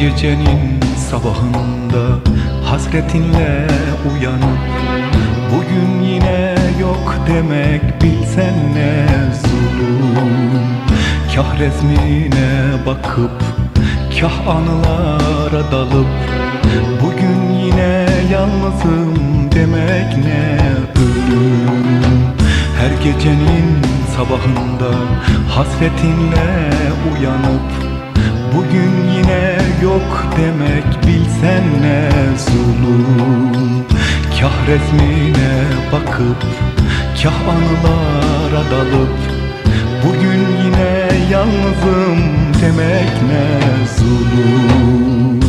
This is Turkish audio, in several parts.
Gecenin sabahında hasretinle uyanıp Bugün yine yok demek bilsen ne zulüm. Kah resmine bakıp kah anılara dalıp Bugün yine yalnızım demek ne ölüm. Her gecenin sabahında hasretinle uyanıp Bugün yine yok demek bilsen ne zulüm. Kah resmine bakıp kah anılara dalıp Bugün yine yalnızım demek ne zulüm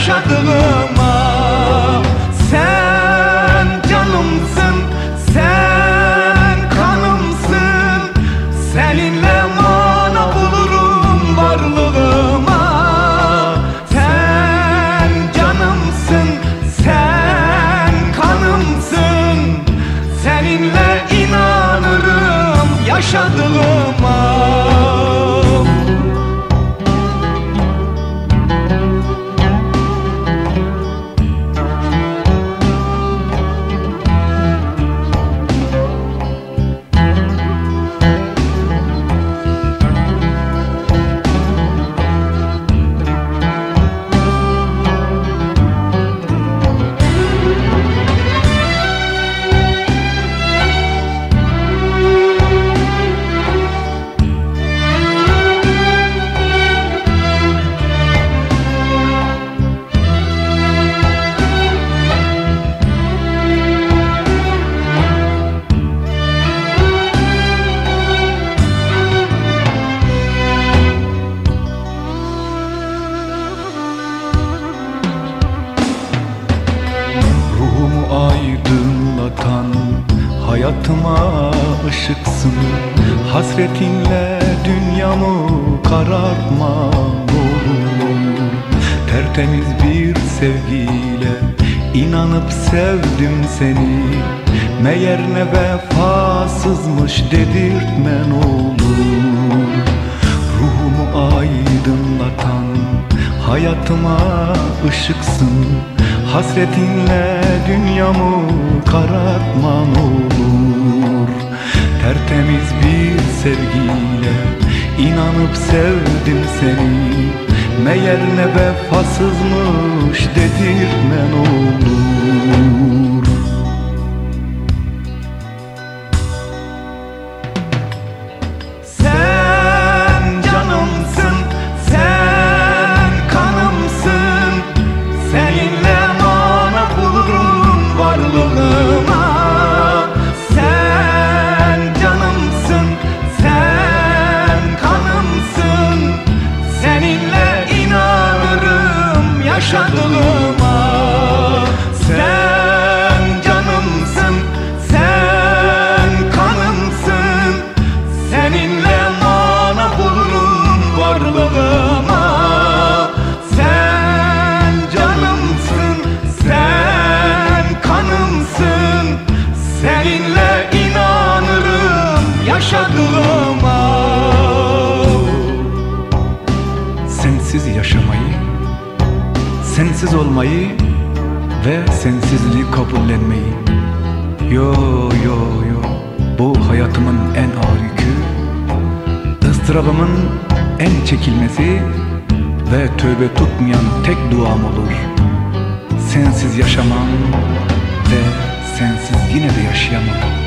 yaşadığıma Sen canımsın, sen kanımsın. Seninle mana bulurum varlığıma. Sen canımsın, sen kanımsın. Seninle inanırım yaşadığıma Hayatıma ışıksın. Hasretinle dünyamı karartma olur Tertemiz bir sevgiyle inanıp sevdim seni. Meğer ne vefasızmış dedirtmen olur. Ruhumu aydınlatan Hayatıma ışıksın. Hasretinle dünyamı karartman olur Tertemiz bir sevgiyle inanıp sevdim seni. Meğer ne vefasızmış dedirtmen olur sensiz yaşamayı, sensiz olmayı ve sensizliği kabullenmeyi. Yo yo yo, bu hayatımın en ağır yükü, ıstırabımın en çekilmesi ve tövbe tutmayan tek duam olur. Sensiz yaşamam ve sensiz yine de yaşayamam.